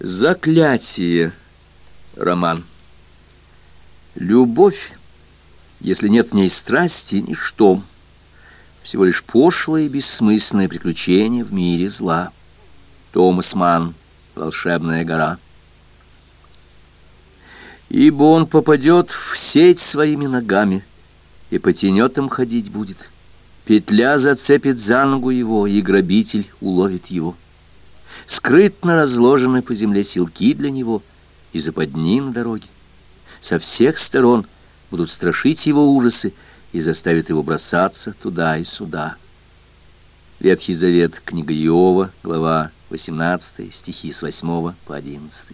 Заклятие. Роман. Любовь, если нет в ней страсти, ничто. Всего лишь пошлое и бессмысленное приключение в мире зла. Томас Манн. Волшебная гора. Ибо он попадет в сеть своими ногами, и по тенетам ходить будет. Петля зацепит за ногу его, и грабитель уловит его. Скрытно разложены по земле силки для него и западни на дороге. Со всех сторон будут страшить его ужасы и заставят его бросаться туда и сюда. Ветхий Завет, книга Иова, глава 18, стихи с 8 по 11.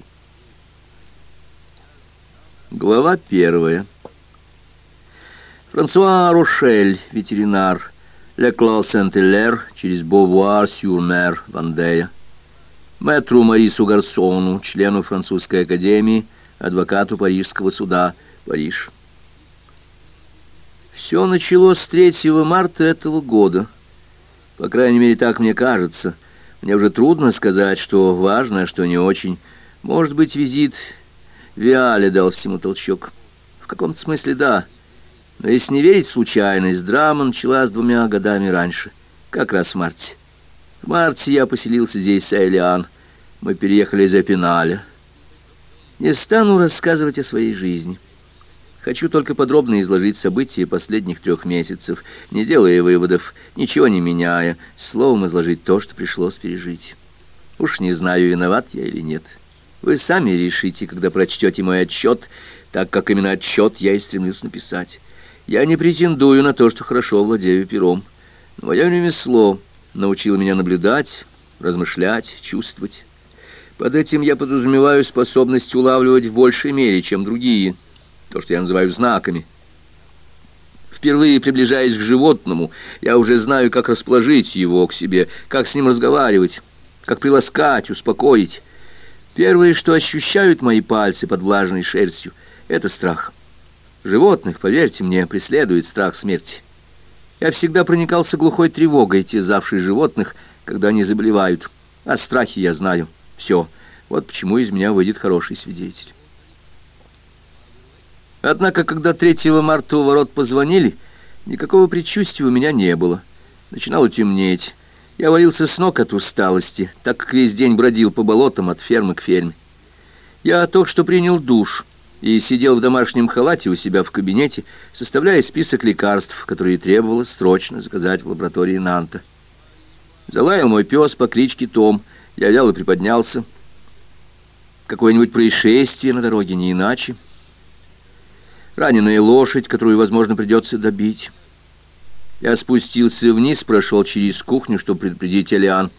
Глава первая. Франсуа Рошель, ветеринар, Лекло Сент-Элер, через Бовуар-Сюрмер, Вандея. Мэтру Марису Гарсону, члену французской академии, адвокату Парижского суда, Париж. Все началось с 3 марта этого года. По крайней мере, так мне кажется. Мне уже трудно сказать, что важно, а что не очень. Может быть, визит Виале дал всему толчок. В каком-то смысле да. Но если не верить в случайность, драма началась двумя годами раньше, как раз в марте. В марте я поселился здесь с Элиан. Мы переехали из Эпиналя. Не стану рассказывать о своей жизни. Хочу только подробно изложить события последних трех месяцев, не делая выводов, ничего не меняя, словом изложить то, что пришлось пережить. Уж не знаю, виноват я или нет. Вы сами решите, когда прочтете мой отчет, так как именно отчет я и стремлюсь написать. Я не претендую на то, что хорошо владею пером. Мое ремесло научило меня наблюдать, размышлять, чувствовать. Под этим я подразумеваю способность улавливать в большей мере, чем другие, то, что я называю знаками. Впервые приближаясь к животному, я уже знаю, как расположить его к себе, как с ним разговаривать, как приласкать, успокоить. Первое, что ощущают мои пальцы под влажной шерстью, это страх. Животных, поверьте мне, преследует страх смерти. Я всегда проникался глухой тревогой, тезавшей животных, когда они заболевают. О страхе я знаю. Все. Вот почему из меня выйдет хороший свидетель. Однако, когда 3 марта у ворот позвонили, никакого предчувствия у меня не было. Начинало темнеть. Я валился с ног от усталости, так как весь день бродил по болотам от фермы к ферме. Я только что принял душ и сидел в домашнем халате у себя в кабинете, составляя список лекарств, которые требовалось срочно заказать в лаборатории Нанта. Залаял мой пес по кличке Том. Я вяло приподнялся. Какое-нибудь происшествие на дороге, не иначе. Раненая лошадь, которую, возможно, придется добить. Я спустился вниз, прошел через кухню, чтобы предупредить Элиан.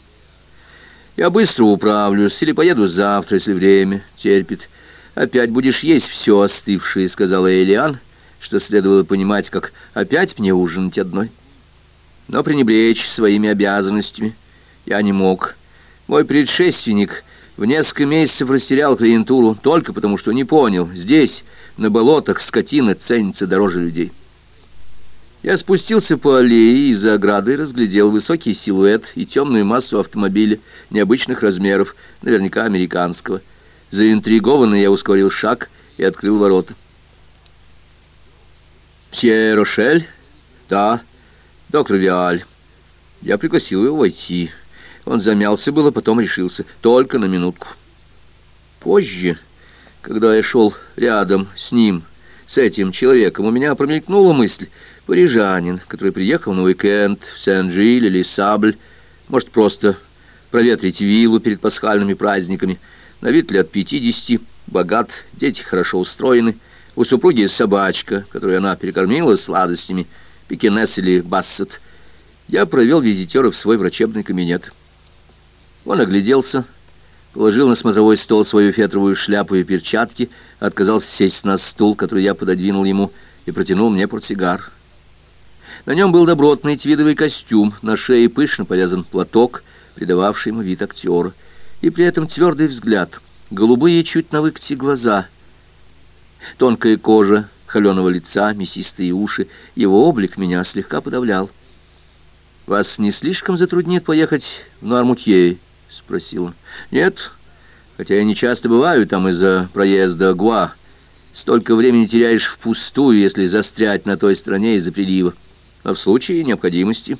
Я быстро управлюсь или поеду завтра, если время терпит. Опять будешь есть все остывшее, сказала Элиан, что следовало понимать, как опять мне ужинать одной. Но пренебречь своими обязанностями я не мог. Мой предшественник в несколько месяцев растерял клиентуру только потому, что не понял, здесь, на болотах, скотина ценится дороже людей. Я спустился по аллее и за оградой разглядел высокий силуэт и темную массу автомобиля необычных размеров, наверняка американского. Заинтригованный я ускорил шаг и открыл ворота. «Псье Рошель?» «Да, доктор Виаль». Я пригласил его войти. Он замялся было, потом решился. Только на минутку. Позже, когда я шел рядом с ним, с этим человеком, у меня промелькнула мысль — Парижанин, который приехал на уикенд в Сен-Жиль или Сабль, может просто проветрить виллу перед пасхальными праздниками. На вид лет пятидесяти, богат, дети хорошо устроены. У супруги собачка, которую она перекормила сладостями, пекинес или бассет. Я провел визитера в свой врачебный кабинет. Он огляделся, положил на смотровой стол свою фетровую шляпу и перчатки, отказался сесть на стул, который я пододвинул ему, и протянул мне портсигар. На нем был добротный твидовый костюм, на шее пышно повязан платок, придававший ему вид актера, и при этом твердый взгляд, голубые чуть на выкате глаза, тонкая кожа холеного лица, мясистые уши, его облик меня слегка подавлял. «Вас не слишком затруднит поехать в Нуармутье?» — спросил он. «Нет, хотя я не часто бываю там из-за проезда Гуа. Столько времени теряешь впустую, если застрять на той стороне из-за прилива. А в случае необходимости...